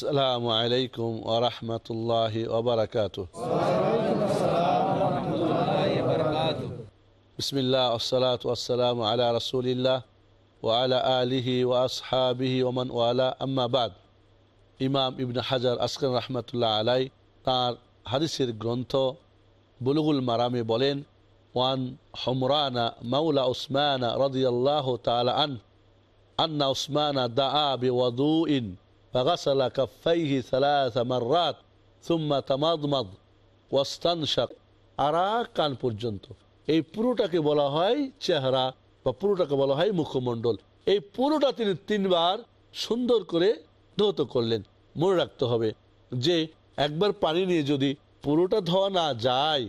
আসসালামু আলাইকুম ওয়া রাহমাতুল্লাহি ওয়া বারাকাতুহু। বিসমিল্লাহ, আসসালাতু ওয়াসসালামু আলা রাসূলিল্লাহ ওয়া আলা আলিহি ওয়া আসহাবিহি ওয়া মান ওয়ালা। ইমাম ইবনে হাজার আসকান রাহমাতুল্লাহ আলাই তার হাদিসের গ্রন্থ বুলুগুল মারামে বলেন, ওয়ান হমরানা মাউলা উসমানা রাদিয়াল্লাহু তাআলা আন আন্না উসমানা দাআ বিওয়াদুইন فغسل كفيه ثلاث مرات ثم تمضمض واستنشق আরাক কান পর্যন্ত এই পুরোটাকে বলা হয় চেহারা বা পুরোটাকে বলা হয় মুখমণ্ডল এই পুরোটা তিনি তিনবার সুন্দর করে ধৌত করলেন মনে রাখতে হবে যে একবার পানি নিয়ে যদি পুরোটা ধোয়া না যায়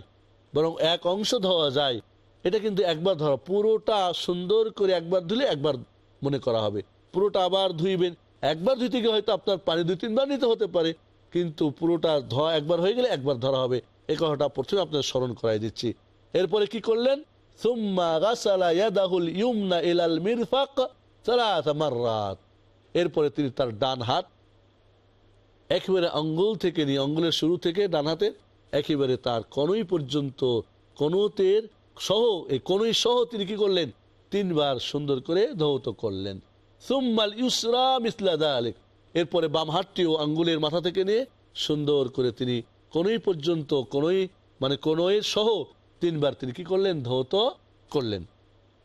বরং এক অংশ ধোয়া যায় এটা কিন্তু একবার ধরা পুরোটা সুন্দর করে একবার ধুলে একবার মনে করা হবে পুরোটা আবার ধুইবেন একবার ধুইতে গিয়ে হয়তো আপনার পানি দুই তিনবার নিতে হতে পারে, কিন্তু পুরোটা ধোয়া একবার হয়ে গেলে একবার ধরা হবে। এ কথাটা প্রথমে আপনার স্মরণ করাই দিচ্ছি। এরপরে কি করলেন? এরপরে তিনি তার ডান হাত একেবারে অঙ্গুল থেকে নিয়ে অঙ্গুলের শুরু থেকে ডান হাতে একেবারে তার কনই পর্যন্ত কনুতের সহ, এই কনই সহ তিনি কি করলেন? তিনবার সুন্দর করে ধৌত করলেন। সুম্মাল ইউসরা মিসলা আলেক এরপরে বাম হাতটিও আঙ্গুলের মাথা থেকে নিয়ে সুন্দর করে তিনি কোনই পর্যন্ত, কোনই মানে কোনইয়ের সহ তিনবার তিনি কি করলেন? ধৌত করলেন।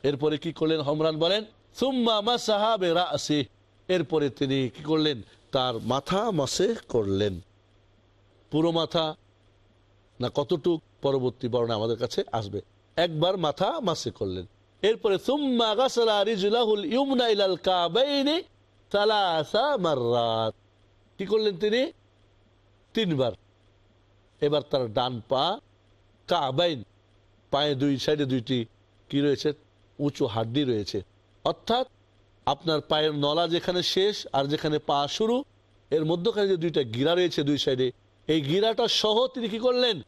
এরপরে কি করলেন হমরান বলেন, সুম্মা মাসাহা বেরা আসি এরপরে তিনি কি করলেন? তার মাথা মাসে করলেন। পুরো মাথা না কতটুক পরবর্তী বর্ণা আমাদের কাছে আসবে। একবার মাথা মাসে করলেন। এরপরে, সুম্মা গাসলা রিজুলাহুল ইউমনা ইলাল কাবাইনি সালাসা মাররাত। কি করলেন তিনি? তিনবার। এবার তার ডান পা কাবাইন, পায়ে দুই সাইডে দুইটি কি রয়েছে? উঁচু হাড্ডি রয়েছে। অর্থাৎ, আপনার পায়ের নলা যেখানে শেষ আর যেখানে পা শুরু, এর মধ্যখানে যে দুইটা গিরা রয়েছে দুই সাইডে, এই গিরাটা সহ তিনি কি করলেন?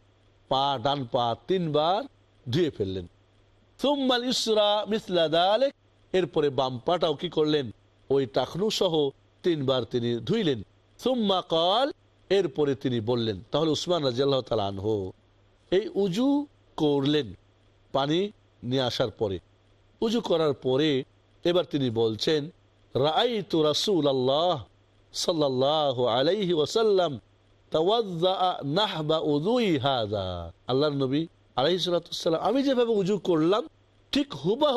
পা, ডান পা তিনবার ধুয়ে ফেললেন। সুম্মাল ইসরা মিসলা দালেক। এরপরে বাম পাটাও কি করলেন? ওই টাকনু সহ তিনবার তিনি ধুইলেন। সুম্মা কল, এরপরে তিনি বললেন, তাহলে উসমান রাজিয়াল্লাহ তালা আনহো। এই উজু করলেন, পানি নিয়ে আসার পরে। উজু করার পরে এবার তিনি বলছেন রাই তো রাসুল আল্লাহ সাল্লাহ আলাইহি ওসাল্লাম আল্লাহ নবী আলহিসাল্লাম আমি যেভাবে উজু করলাম, ঠিক হুবাহ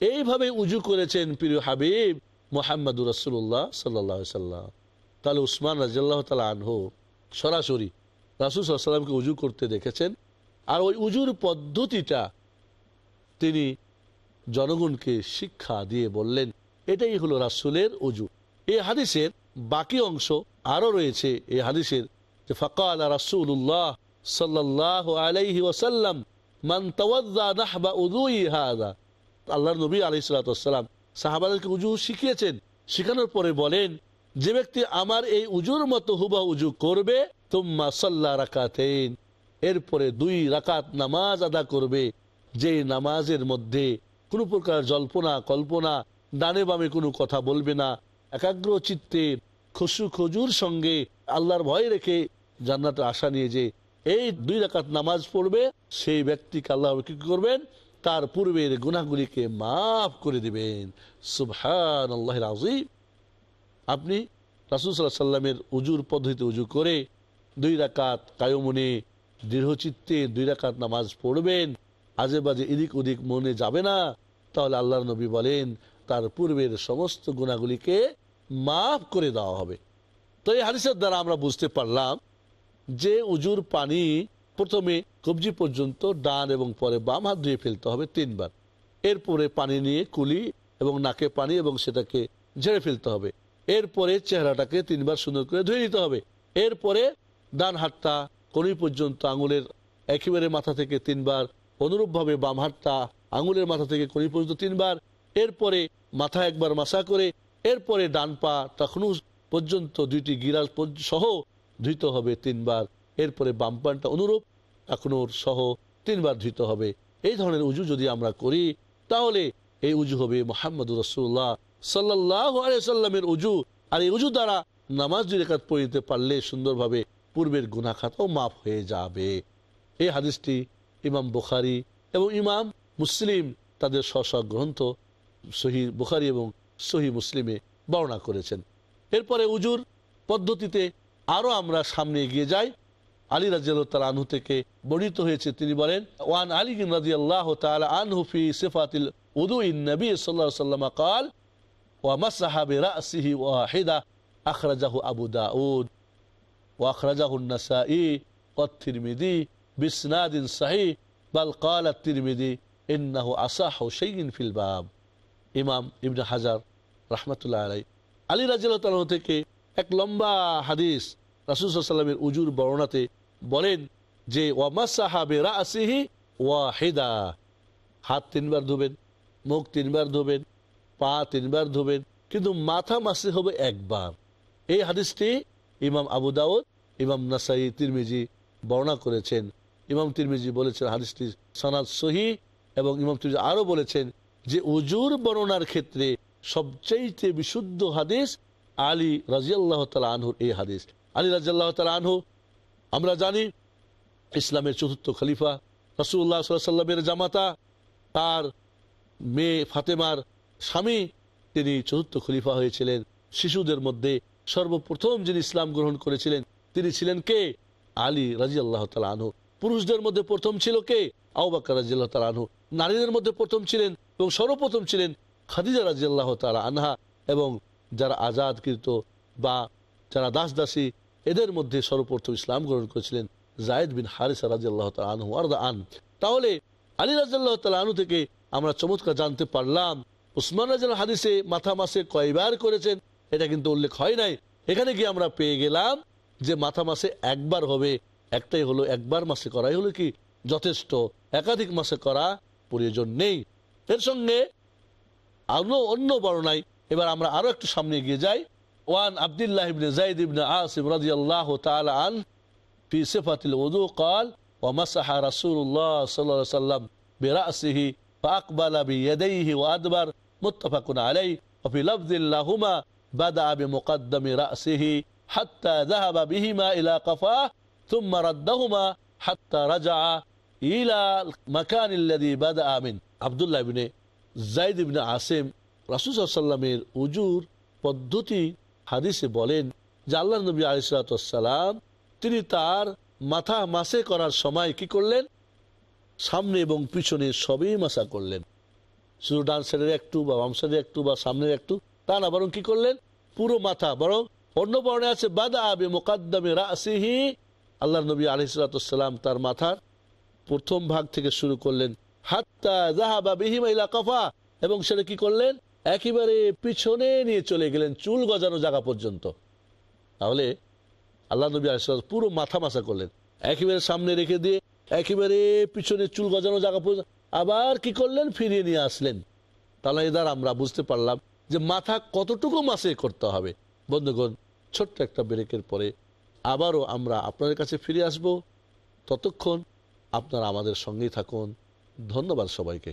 এইভাবে উজু করেছেন প্রিয় হাবিব মোহাম্মদুর রসুল্লাহ সাল্লাহ সাল্লাম তাহলে উসমান রাজিয়াল্লাহ তালা আনহো সরাসরি রাসুল সাল্লামকে উজু করতে দেখেছেন। আর ওই উজুর পদ্ধতিটা তিনি জনগণকে শিক্ষা দিয়ে বললেন, এটাই হলো রাসুলের উজু। এই হাদিসের বাকি অংশ আরও রয়েছে। এই হাদিসের যে ফকাল রাসুল্লাহ সাল্লাহ আলাইহি ওসাল্লাম মান নবী আলাইহিস সালাম সাহাবাদেরকে উজু শিখিয়েছেন। শেখানোর পরে বলেন, যে ব্যক্তি আমার এই উজুর মতো হুবা উজু করবে, তুম্মা সাল্লা রাকাতেন এরপরে দুই রাকাত নামাজ আদা করবে। যে নামাজের মধ্যে কোনো প্রকার জল্পনা, কল্পনা, ডানে বামে কোনো কথা বলবে না, একাগ্র চিত্তে খুশু খজুর সঙ্গে আল্লাহর ভয় রেখে জান্নাতের আশা নিয়ে যে এই দুই রাকাত নামাজ পড়বে, সেই ব্যক্তিকে আল্লাহ কি করবেন? তার পূর্বের গুণাগুলিকে মাফ করে দিবেন। সুবহান আল্লাহ আজিম আপনি রাসুল সাল্লাহ সাল্লামের উজুর পদ্ধতিতে উজু করে দুই রাকাত কায়মনে দৃঢ়চিত্তে দুই রাকাত নামাজ পড়বেন। আজে বাজে এদিক ওদিক মনে যাবে না। তাহলে আল্লাহর নবী বলেন, তার পূর্বের সমস্ত গুণাগুলিকে মাফ করে দেওয়া হবে। তো এই হাদিসের দ্বারা আমরা বুঝতে পারলাম যে উজুর পানি প্রথমে কবজি পর্যন্ত ডান এবং পরে বাম হাত ধুয়ে ফেলতে হবে তিনবার। এরপরে পানি নিয়ে কুলি এবং নাকে পানি এবং সেটাকে ঝেড়ে ফেলতে হবে। এরপরে চেহারাটাকে তিনবার সুন্দর করে ধুয়ে নিতে হবে। এরপরে ডান হাতটা কনুই পর্যন্ত আঙুলের একেবারে মাথা থেকে তিনবার, অনুরূপভাবে বাম হাতটা আঙুলের মাথা থেকে কনুই পর্যন্ত তিনবার। এরপরে মাথা একবার মাসা করে, এরপরে ডান পা তখনও পর্যন্ত দুইটি গিরাল সহ ধুইতে হবে তিনবার। এরপরে বাম পানটা অনুরূপ এখনোর সহ তিনবার ধুইতে হবে। এই ধরনের উজু যদি আমরা করি, তাহলে এই উজু হবে মোহাম্মদ রসুল্লাহ সাল্লাহ সাল্লামের উজু। আর এই উজু দ্বারা নামাজ দুই রেখাত পড়িতে পারলে সুন্দরভাবে পূর্বের গুনাখাতাও মাফ হয়ে যাবে। এই হাদিসটি ইমাম বুখারি এবং ইমাম মুসলিম তাদের স্ব গ্রন্থ সহি, বুখারি এবং সহি মুসলিমে বর্ণনা করেছেন। এরপরে উজুর পদ্ধতিতে আরো আমরা সামনে এগিয়ে যাই আলী রাজিয়াল আনহু থেকে বর্ণিত হয়েছে তিনি বলেন ওয়ান আলী রাজি আল্লাহ আনহু ফি সিফাতিল উদু ইন নবী সাল্লাহ সাল্লাম কাল ومسح برأسه واحدة أخرجه أبو داود وأخرجه النسائي والترمذي بإسناد صحيح بل قال الترمذي إنه أصح شيء في الباب ইমাম ইবনে হাজার রহমতুল্লাহ আলাই আলী রাজিয়াল থেকে এক লম্বা হাদিস রাসুল সাল্লামের উজুর বর্ণাতে বলেন যে ওয়ামাসাহাবে রাসিহি ওয়াহিদা। হাত তিনবার ধোবেন, মুখ তিনবার ধোবেন, পা তিনবার ধোবেন, কিন্তু মাথা মাসে হবে একবার। এই হাদিসটি ইমাম আবু দাউদ, ইমাম নাসাই তিরমিজি বর্ণনা করেছেন। ইমাম তিরমিজি বলেছেন হাদিসটি সনাদ সহি এবং ইমাম তিরমিজি আরও বলেছেন যে, উজুর বর্ণনার ক্ষেত্রে সবচেয়ে বিশুদ্ধ হাদিস আলী রাজিয়াল্লাহ তালা আনহুর এই হাদিস। আলী রাজিয়াল্লাহ তালা আনহু, আমরা জানি ইসলামের চতুর্থ খলিফা রসুল্লাহ সাল্লামের জামাতা, তার মেয়ে ফাতেমার স্বামী তিনি চতুর্থ খলিফা হয়েছিলেন। শিশুদের মধ্যে সর্বপ্রথম যিনি ইসলাম গ্রহণ করেছিলেন, তিনি ছিলেন কে? আলী রাজি আল্লাহ আনহু। পুরুষদের মধ্যে প্রথম ছিল কে? আউবাক্কা রাজি আল্লাহ আনহু। নারীদের মধ্যে প্রথম ছিলেন এবং সর্বপ্রথম ছিলেন খাদিজা রাজি আল্লাহ তালা আনহা এবং যারা আজাদকৃত বা যারা দাস দাসী এদের মধ্যে সর্বপ্রথম ইসলাম গ্রহণ করেছিলেন জায়দ বিন হারিসা রাজি আল্লাহ আনহু আরদা আন। তাহলে আলী রাজাল্লাহ তালা আনহু থেকে আমরা চমৎকার জানতে পারলাম, উসমান রাজাল হাদিসে মাথা মাসে কয়বার করেছেন, এটা কিন্তু উল্লেখ হয় নাই। এখানে গিয়ে আমরা পেয়ে গেলাম যে মাথা মাসে একবার হবে, একটাই হলো একবার মাসে করাই হলো কি? যথেষ্ট। একাধিক মাসে করা প্রয়োজন নেই। এর সঙ্গে আরও অন্য বর্ণায় এবার আমরা আরো একটু সামনে গিয়ে যাই one Abdullah ibn Zaid ibn Asim রাদিয়াল্লাহু তাআলা আন في صفة الوضوء قال ومسح رسول الله صلى الله عليه وسلم برأسه فأقبل بيديه وأدبر متفق عليه وفي لفظ لهما بدأ بمقدم رأسه حتى ذهب بهما إلى قفاه ثم ردهما حتى رجع إلى المكان الذي بدأ منه عبد الله بن জাইদ ইবনে আসেম রাসুল সাল্লামের উজুর পদ্ধতি হাদিসে বলেন যে আল্লাহ নবী আলিসালাম তিনি তার মাথা মাসে করার সময় কি করলেন? সামনে এবং পিছনে সবই মাসা করলেন। শুধু ডান সাইডের একটু বা বাম সাইডের একটু বা সামনের একটু, তা না, বরং কি করলেন? পুরো মাথা, বরং অন্য বর্ণে আছে বাদা আবে মোকাদ্দমে রাসিহি আল্লাহ নবী আলিসালাম তার মাথার প্রথম ভাগ থেকে শুরু করলেন, হাত্তা জাহাবা বিহিমা কফা, এবং সেটা কি করলেন? একেবারে পিছনে নিয়ে চলে গেলেন, চুল গজানো জায়গা পর্যন্ত। তাহলে আল্লাহ নবী আলাইসালাম পুরো মাথা মাসা করলেন। একেবারে সামনে রেখে দিয়ে, একেবারে পিছনে চুল গজানো জায়গা পর্যন্ত। আবার কি করলেন? ফিরিয়ে নিয়ে আসলেন। তাহলে এদার আমরা বুঝতে পারলাম যে মাথা কতটুকু মাসে করতে হবে। বন্ধুগণ, ছোট্ট একটা ব্রেকের পরে আবারও আমরা আপনাদের কাছে ফিরে আসব। ততক্ষণ আপনারা আমাদের সঙ্গেই থাকুন। ধন্যবাদ সবাইকে।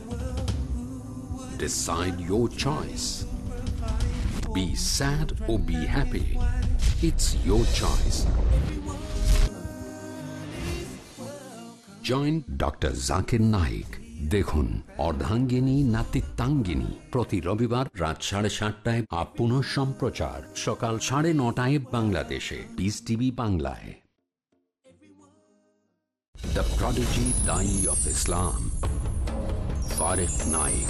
Decide your choice. Be sad or be happy. It's your choice. Join doctor Zakir Naik দেখুন অর্ধাঙ্গিনী নাতিত্বাঙ্গিনী প্রতি রবিবার রাত সাড়ে সাতটায় আপ পুনঃ সম্প্রচার। সকাল সাড়ে নটায় বাংলাদেশে। পিস টিভি বাংলায়। দ্য প্রডিজি দাই অফ ইসলাম ফারেক Naik.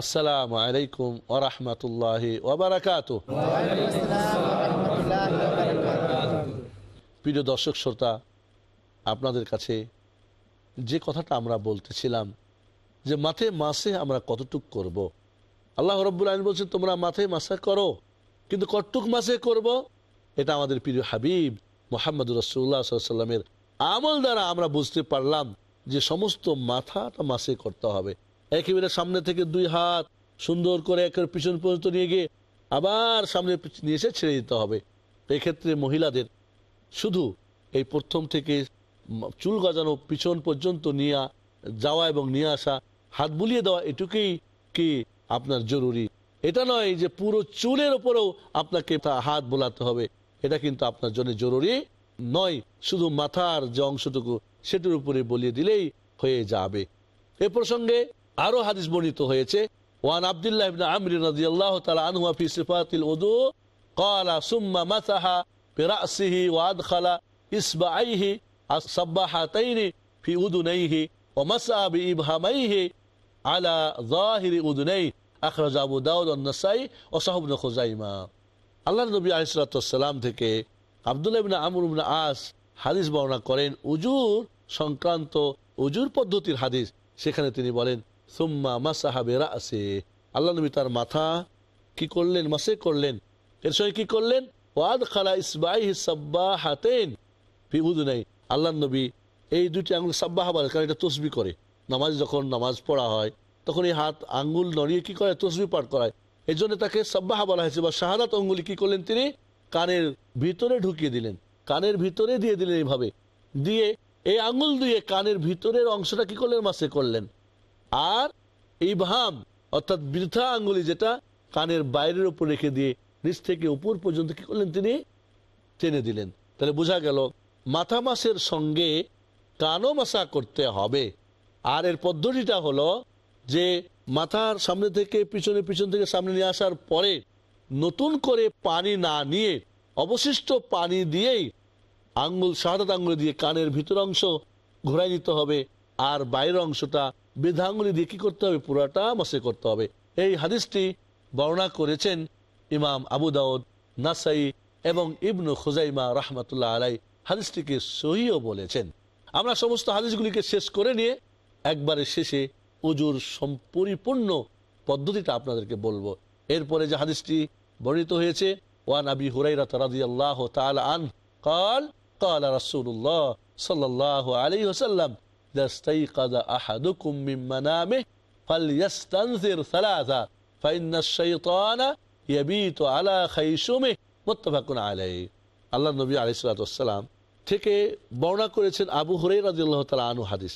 আসসালামু আলাইকুম ওরহমতুল্লাহ ওবরাকাত প্রিয় দর্শক, শ্রোতা, আপনাদের কাছে যে কথাটা আমরা বলতেছিলাম যে মাথে মাসে আমরা কতটুক করব। আল্লাহ রব্বুল আলম বলছেন, তোমরা মাথে মাসে করো, কিন্তু কতটুক মাসে করব? এটা আমাদের প্রিয় হাবিব মোহাম্মদ রসুল্লাহ সাল্লামের আমল দ্বারা আমরা বুঝতে পারলাম যে সমস্ত মাথাটা মাসে করতে হবে। একেবারে সামনে থেকে দুই হাত সুন্দর করে একের পিছন পর্যন্ত নিয়ে গিয়ে আবার সামনে নিয়ে এসে ছেড়ে দিতে হবে। এক্ষেত্রে মহিলাদের শুধু এই প্রথম থেকে চুল গজানো পিছন পর্যন্ত নিয়ে যাওয়া এবং নিয়ে আসা, হাত বুলিয়ে দেওয়া, এটুকুই কি আপনার জরুরি? এটা নয় যে পুরো চুলের ওপরেও আপনাকে হাত বোলাতে হবে। এটা কিন্তু আপনার জন্য জরুরি নয়, শুধু মাথার যে অংশটুকু সেটির উপরে বলিয়ে দিলেই হয়ে যাবে। এ প্রসঙ্গে আরো হাদিস বর্ণিত হয়েছে ওয়ান আব্দুল্লাহ ইবনে আমর রাদিয়াল্লাহু তাআলা আনহু ফি সিফাতিল উযু قال ثم مسح برأسه وأدخل إصبعيه السباحتين في أذنيه ومسح بإبهاميه على ظاهر أذنيه أخرج أبو داود والنسائي وصحب بن خزيمة আল্লাহ নবী আলিসাল্লাম থেকে আবদুল্লাহ ইবনে আমর ইবনে আস হাদিস বর্ণনা করেন উজুর সংক্রান্ত উজুর পদ্ধতির হাদিস সেখানে তিনি বলেন সুম্মা মাসাহাবেরা আছে আল্লাহ নবী তার মাথা কি করলেন, মাসে করলেন? এর সঙ্গে কি করলেন? ওয়াদ খালা ইসবাই সাব্বা হাতেন ফিউদ নেই আল্লাহ নবী এই দুটি আঙুল সাব্বাহা বলে, কারণ এটা তসবি করে। নামাজ যখন নামাজ পড়া হয়, তখন এই হাত আঙ্গুল নড়িয়ে কি করে? তসবি পাঠ করায়। এই জন্য তাকে সাব্বাহা বলা হয়েছে, বা শাহাদাত অঙ্গুলি কি করলেন তিনি? কানের ভিতরে ঢুকিয়ে দিলেন। কানের ভিতরে দিয়ে দিলেন এইভাবে। দিয়ে এই আঙ্গুল দিয়ে কানের ভিতরের অংশটা কি করলেন? মাসে করলেন। আর ইবহাম, অর্থাৎ বৃথা আঙ্গুলি যেটা কানের বাইরের উপর রেখে দিয়ে নিচ থেকে উপর পর্যন্ত কি করলেন তিনি? টেনে দিলেন। তাহলে বোঝা গেল, মাথা মাসের সঙ্গে কানও মাসা করতে হবে। আর এর পদ্ধতিটা হলো যে মাথার সামনে থেকে, পিছনে, পিছন থেকে সামনে নিয়ে আসার পরে নতুন করে পানি না নিয়ে, অবশিষ্ট পানি দিয়েই আঙ্গুল, শাহাদাত আঙ্গুল দিয়ে কানের ভিতর অংশ ঘোরাই নিতে হবে। আর বাইরের অংশটা বৃদ্ধাঙ্গুলি দিয়ে কী করতে হবে? পুরাটা মসে করতে হবে। এই হাদিসটি বর্ণনা করেছেন ইমাম আবু দাউদ, নাসাই এবং ইবনু খুজাইমা রহমতুল্লাহ আলাই হাদিসটিকে সহিও বলেছেন। আমরা সমস্ত হাদিসগুলিকে শেষ করে নিয়ে একবারে শেষে উজুর সম্পরিপূর্ণ পদ্ধতিটা আপনাদেরকে বলব। এরপরে যে হাদিসটি বর্ণিত হয়েছে, ওয়ান আবি হুরাইরা তারাদি আল্লাহ তাল আন কাল কাল রাসুল্লাহ সাল্লাহ আলী হোসাল্লাম إذا استيقظ أحدكم من منامه فليستنثر ثلاثة فإن الشيطان يبيت على خيشمه متفق عليه আল্লাহ নবী আলিসাল্লাম থেকে বর্ণনা করেছেন আবু হরে রাজিউল্লাহ তালা আনু হাদিস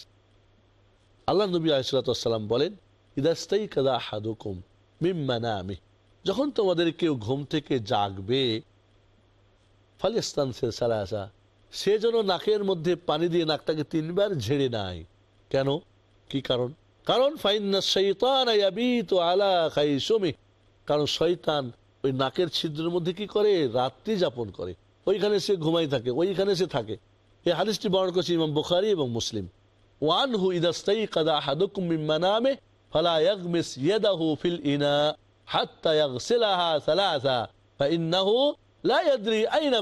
আল্লাহ নবী আলিসাল্লাম বলেন ইদাস্তাই কাদা হাদুকুম মিম্মানা আমি যখন তোমাদের কেউ ঘুম থেকে জাগবে ফালিস্তান সালাসা সে সে যেন নাকের মধ্যে পানি দিয়ে নাকটাকে তিনবার ঝেড়ে নাই কেন? কি কারণ? কারণ ফাইন্না শৈতান তো আলা খাই শ্রমিক কারণ শৈতান ওই নাকের ছিদ্রের মধ্যে কি করে? রাত্রি যাপন করে। ওইখানে সে ঘুমাই থাকে, ওইখানে সে থাকে। এই হাদিসটি বরণ করছে ইমাম বুখারি এবং মুসলিম। ওয়ান হু ইদাস্তাই কাদা হাদুকুম মিম্মানামে ফালা ইয়াগমিস ফিল ইনা লা আইনা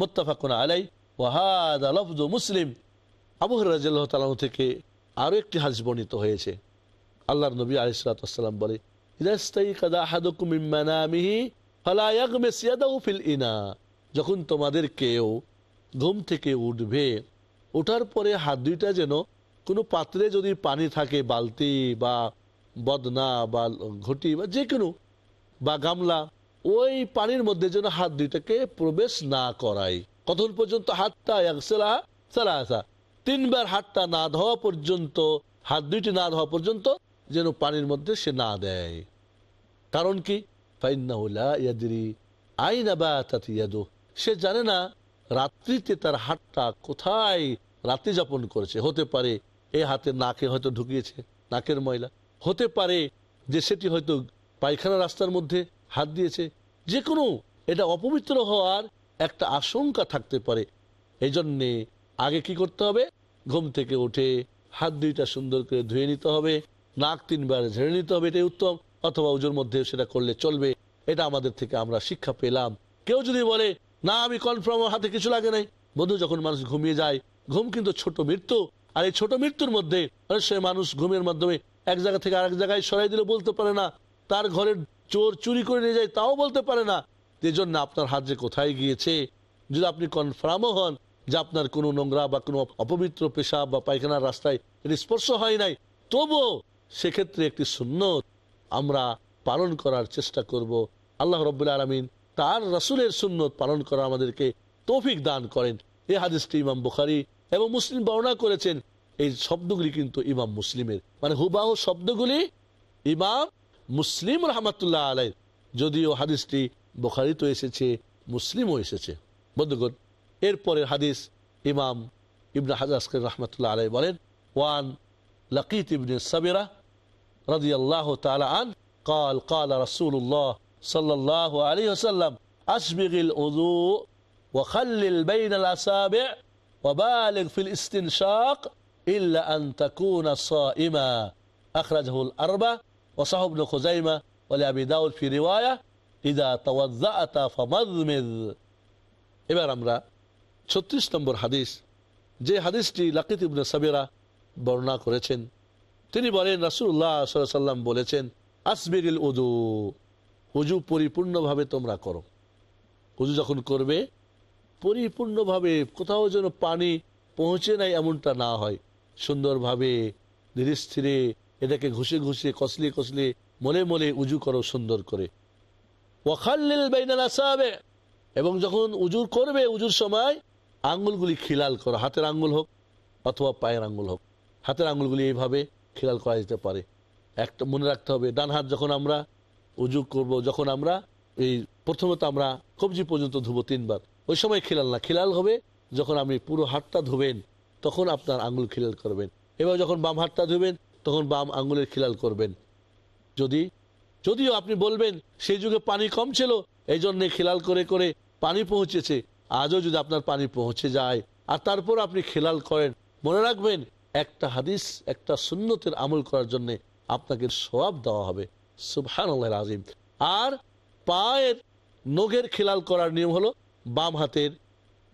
মোত্তাফাকুন আলাই ওয়াহাদ আলফজ মুসলিম। আবু রাজিয়াল্লাহ তালাহ থেকে আরও একটি হাদিস বর্ণিত হয়েছে। আল্লাহর নবী আলিসাল্লাম বলে যখন তোমাদের কেউ ঘুম থেকে উঠবে, ওঠার পরে হাত দুইটা যেন কোনো পাত্রে যদি পানি থাকে, বালতি বা বদনা বা ঘটি বা যে কোনো বা গামলা ওই পানির মধ্যে যেন হাত দুইটাকে প্রবেশ না করায়। কতক্ষণ পর্যন্ত হাতটা একসেলা সালাসা। তিনবার হাতটা না ধোয়া পর্যন্ত, হাত দুইটি না ধোয়া পর্যন্ত যেন পানির মধ্যে সে না দেয়। কারণ কি? সে জানে না রাত্রিতে তার হাতটা কোথায় রাত্রি যাপন করেছে। হতে পারে এই হাতে নাকে হয়তো ঢুকিয়েছে, নাকের ময়লা। হতে পারে যে সেটি হয়তো পায়খানা রাস্তার মধ্যে হাত দিয়েছে। যে কোনো এটা অপবিত্র হওয়ার একটা আশঙ্কা থাকতে পারে। এই জন্যে আগে কি করতে হবে? ঘুম থেকে উঠে হাত দুইটা সুন্দর করে ধুয়ে নিতে হবে, নাক তিনবার ঝেড়ে নিতে হবে, এটাই উত্তম। অথবা উজোর মধ্যে সেটা করলে চলবে, এটা আমাদের থেকে আমরা শিক্ষা পেলাম। কেউ যদি বলে, না, আমি কনফার্ম হাতে কিছু লাগে নাই। বন্ধু, যখন মানুষ ঘুমিয়ে যায়, ঘুম কিন্তু ছোট মৃত্যু। আর এই ছোট মৃত্যুর মধ্যে অনেক সময় মানুষ ঘুমের মাধ্যমে এক জায়গা থেকে আরেক জায়গায় সরাই দিলে বলতে পারে না, তার ঘরের চোর চুরি করে নিয়ে যায়, তাও বলতে পারে না। এই জন্য আপনার হাত যে কোথায় গিয়েছে? যদি আপনি কনফার্মও হন যে আপনার কোনো নোংরা বা কোনো অপবিত্র পেশা বা পায়খানার রাস্তায় এর স্পর্শ হয় নাই তবুও সেক্ষেত্রে একটি সুন্নত আমরা পালন করার চেষ্টা করব। আল্লাহ রব্বুল আলমিন তার রাসুলের সুন্নত পালন করা আমাদেরকে তৌফিক দান করেন। এই হাদিসটি ইমাম বুখারি এবং মুসলিম বর্ণনা করেছেন। এই শব্দগুলি কিন্তু ইমাম মুসলিমের। মানে হুবাহ শব্দগুলি ইমাম মুসলিম রহমতুল্লাহ আলাই যদিও হাদিসটি বুখারিতে এসেছে মুসলিমও এসেছে বন্ধুগণ এরপরে হাদিস ইমাম ইবনে হাজাসকের রহমতুল্লাহ আলাই বলেন ওয়ান লকিত ইবনে সাবিরা رضي الله تعالى عنه قال قال رسول الله صلى الله عليه وسلم أسبغ الوضوء وخلل بين الأصابع وبالغ في الاستنشاق إلا أن تكون صائما أخرجه الأربع وصحب ابن خزيمة ولأبي داود في رواية إذا توضأت فمضمض এবার আমরা ছত্রিশ নম্বর হাদিস যে হাদিসটি লাকিত ইবনে সাবিরা বর্ণনা করেছেন তিনি বলেন রাসুল্লাহ সাল্লাম বলেছেন আসবিরিল উজু উজু পরিপূর্ণভাবে তোমরা করো উজু যখন করবে পরিপূর্ণভাবে কোথাও যেন পানি পৌঁছে নাই এমনটা না হয় সুন্দরভাবে ধীরে স্থিরে এটাকে ঘুষে ঘুষে, কসলে কসলে মলে মলে উজু করো সুন্দর করে। ওয়াখাল্লিল বাইনাল আসাবে। এবং যখন উজুর করবে, উজুর সময় আঙ্গুলগুলি খিলাল করো। হাতের আঙ্গুল হোক অথবা পায়ের আঙ্গুল হোক। হাতের আঙ্গুলগুলি এইভাবে খিলাল করা যেতে পারে। একটা মনে রাখতে হবে, ডান হাত যখন আমরা উজু করব, যখন আমরা এই প্রথমত আমরা কবজি পর্যন্ত ধুবো তিনবার। ওই সময় খিলাল না। খিলাল হবে যখন আপনি পুরো হাতটা ধুবেন, তখন আপনার আঙ্গুল খিলাল করবেন। এবার যখন বাম হাতটা ধুবেন তখন বাম আঙ্গুলের খিলাল করবেন। যদি, যদিও আপনি বলবেন, সেই যুগে পানি কম ছিল এই জন্যে খেলাল করে করে পানি পৌঁছেছে। আজও যদি আপনার পানি পৌঁছে যায়, আর তারপর আপনি খেলাল করেন, মনে রাখবেন, একটা হাদিস, একটা সুন্নতের আমল করার জন্য আপনাকে সবাব দেওয়া হবে। সুবহান আজিম আর পায়ের নখের খেলাল করার নিয়ম হলো, বাম হাতের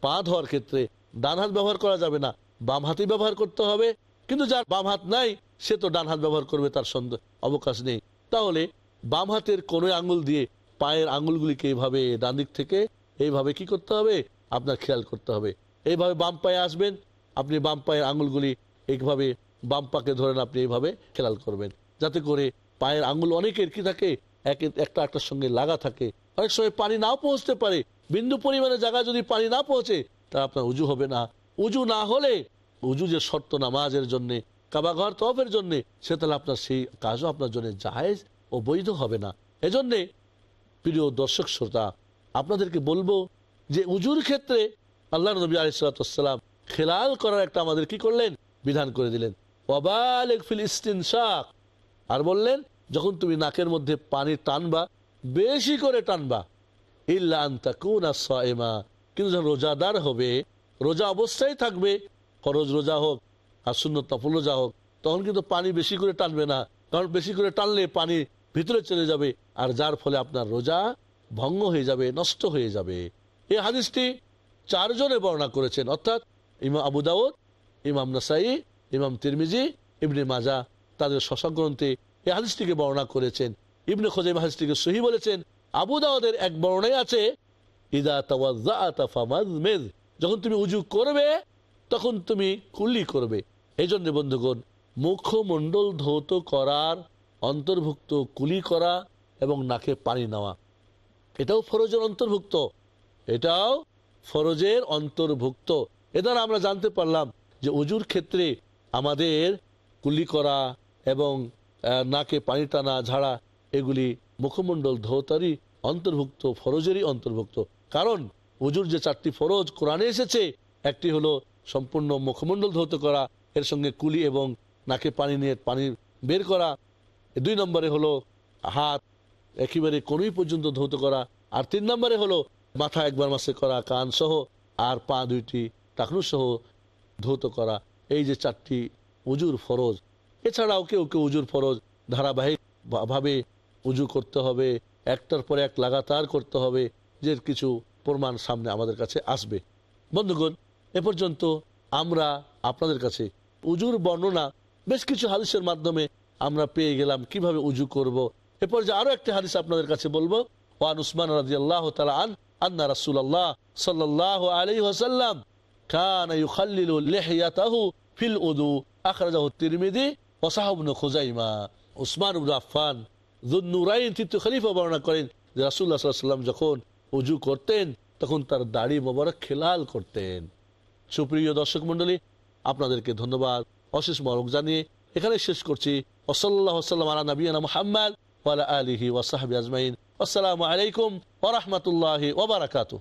পা ধোয়ার ক্ষেত্রে ডান হাত ব্যবহার করা যাবে না। বাম হাতই ব্যবহার করতে হবে, কিন্তু যার বাম হাত নাই সে তো ডান হাত ব্যবহার করবে, তার সন্দেহ, অবকাশ নেই। তাহলে বাম হাতের কোনো আঙ্গুল দিয়ে পায়ের আঙুলগুলিকে এইভাবে ডান দিক থেকে, এইভাবে কি করতে হবে? আপনার খেয়াল করতে হবে। এইভাবে বাম পায়ে আসবেন, আপনি বাম পায়ের আঙুলগুলি এইভাবে বাম পাকে ধরেন, আপনি এইভাবে খেয়াল করবেন। যাতে করে পায়ের আঙুল অনেকের কি থাকে? এক- একটা একটার সঙ্গে লাগা থাকে। অনেক সময় পানি নাও পৌঁছতে পারে। বিন্দু পরিমাণে জায়গা যদি পানি না পৌঁছে, তা আপনার উজু হবে না। উজু না হলে, উজু যে শর্ত নামাজের জন্যে কাবাঘর তফের জন্যে সে তাহলে আপনার সেই কাজও আপনার জন্য জাহেজ ও বৈধ হবে না। এজন্যে প্রিয় দর্শক, শ্রোতা, আপনাদেরকে বলব যে উজুর ক্ষেত্রে আল্লাহ নবী আলিসাল্লাম খেলাল করার একটা আমাদের কি করলেন? বিধান করে দিলেন। ফিল ইস্তিনশাক। আর বললেন, যখন তুমি নাকের মধ্যে পানি টানবা, বেশি করে টানবা। ইল্লা কিন্তু যখন রোজাদার হবে, রোজা অবস্থায় থাকবে, ফরজ রোজা হোক আর শূন্য তফল যা হোক, তখন কিন্তু পানি বেশি করে টানবে না। কারণ বেশি করে টানলে পানি ভিতরে চলে যাবে, আর যার ফলে আপনার রোজা ভঙ্গ হয়ে যাবে, নষ্ট হয়ে যাবে। এই হাদিসটি চারজনে বর্ণনা করেছেন, অর্থাৎ ইমাম আবু দাউদ, ইমাম নাসাই, ইমাম তিরমিজি, ইবনে মাজা তাদের গ্রন্থে এই হাদিসটিকে বর্ণনা করেছেন। ইবনে খোজাইম হাদিসটিকে সহি বলেছেন, আবু দাউদের এক বর্ণায় আছে, ইদা ফামাজমিজ যখন তুমি উজু করবে, তখন তুমি কুলি করবে। এই জন্য, বন্ধুগণ, মুখমণ্ডল ধৌত করার, অন্তর্ভুক্ত কুলি করা এবং নাকে পানি নেওয়া। এটাও ফরজের অন্তর্ভুক্ত। এটাও ফরজের অন্তর্ভুক্ত। এ দ্বারা আমরা জানতে পারলাম যে উজুর ক্ষেত্রে আমাদের কুলি করা এবং নাকে পানি টানা, ঝাড়া, এগুলি মুখমণ্ডল ধৌতারই অন্তর্ভুক্ত, ফরজেরই অন্তর্ভুক্ত। কারণ উজুর যে চারটি ফরজ কোরআনে এসেছে, একটি হলো সম্পূর্ণ মুখমণ্ডল ধৌত করা এর সঙ্গে কুলি এবং নাকে পানি নিয়ে পানি বের করা দুই নম্বরে হলো হাত একেবারে কোনোই পর্যন্ত ধৌত করা, আর তিন নম্বরে হলো মাথা একবার মাসে করা, কান সহ আর পা দুইটি টাকনু সহ ধৌত করা। এই যে চারটি উজুর ফরজ। এছাড়াও কেউ কেউ উজুর ফরজ ধারাবাহিক ভা- ভাবে উজু করতে হবে, একটার পর এক লাগাতার করতে হবে যে কিছু প্রমাণ সামনে আমাদের কাছে আসবে। বন্ধুগণ, এ পর্যন্ত আমরা আপনাদের কাছে উজুর বর্ণনা বেশ কিছু হাদিসের মাধ্যমে আমরা পেয়ে গেলাম কিভাবে উজু করব। এরপর যে আরো একটি হাদিস আপনাদের কাছে বলবো ওয়ান উসমান রাদিয়াল্লাহু তাআলা আন আন্না রাসূলুল্লাহ সাল্লাল্লাহু আলাইহি ওয়াসাল্লাম كان يخلل لحيته في الوضوء اخرجه الترمذي وصححه ابن خزيمه উসমান ইবনে আফফান যুন্নুরাইন তৃতীয় খলিফা বর্ণনা করেন যে রাসূলুল্লাহ সাল্লাল্লাহু আলাইহি ওয়াসাল্লাম যখন উজু করতেন তখন তার দাড়ি মোবারক খেলাল করতেন সুপ্রিয় দর্শক মন্ডলী আপনাদেরকে ধন্যবাদ। অশেষ মরক জানিয়ে এখানে শেষ করছি। ওসল্লাহ সাল্লাম আলা আসসালামু আলাইকুম ওরহমতুল্লাহ ওবরাকাতুহ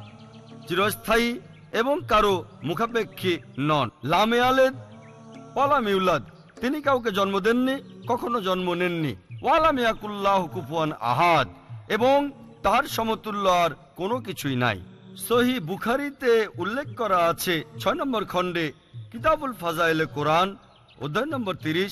চিরস্থায়ী এবং কারও মুখাপেক্ষী নন। লামে আলেদ ওয়ালাম ইউলাদ তিনি কাউকে জন্ম দেননি, কখনো জন্ম নেননি। ওয়ালাম কুফুয়ান আহাদ, এবং তার সমতুল্য আর কোনো কিছুই নাই। সহি বুখারিতে উল্লেখ করা আছে, ছয় নম্বর খণ্ডে কিতাবুল ফাজাইলে কোরআন, অধ্যায় নম্বর তিরিশ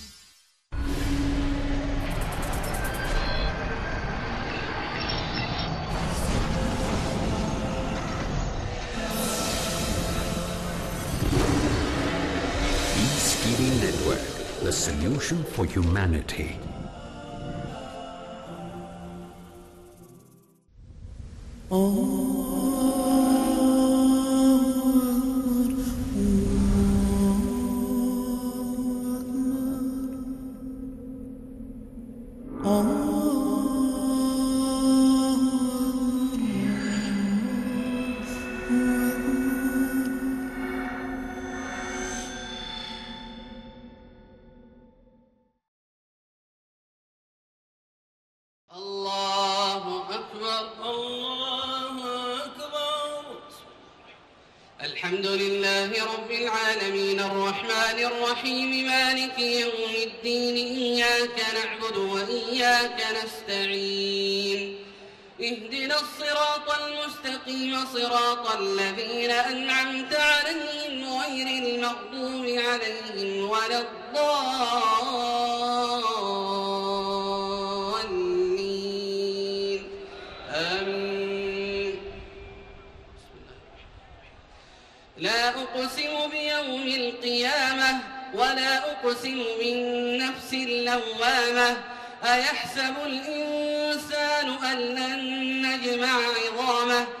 TV network, the solution for humanity. Oh. أنعمت عليهم غير المغضوب عليهم ولا الضالين. آمين. لا أقسم بيوم القيامة ولا أقسم بالنفس اللوامة. أيحسب الإنسان أن لن نجمع عظامه؟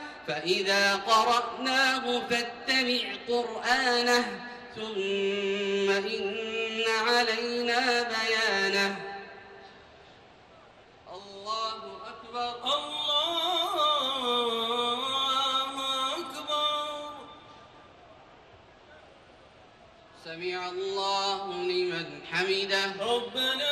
فإذا قرأناه فاتبع قرآنه ثم إن علينا بيانه. الله أكبر الله أكبر. سمع الله لمن حمده. ربنا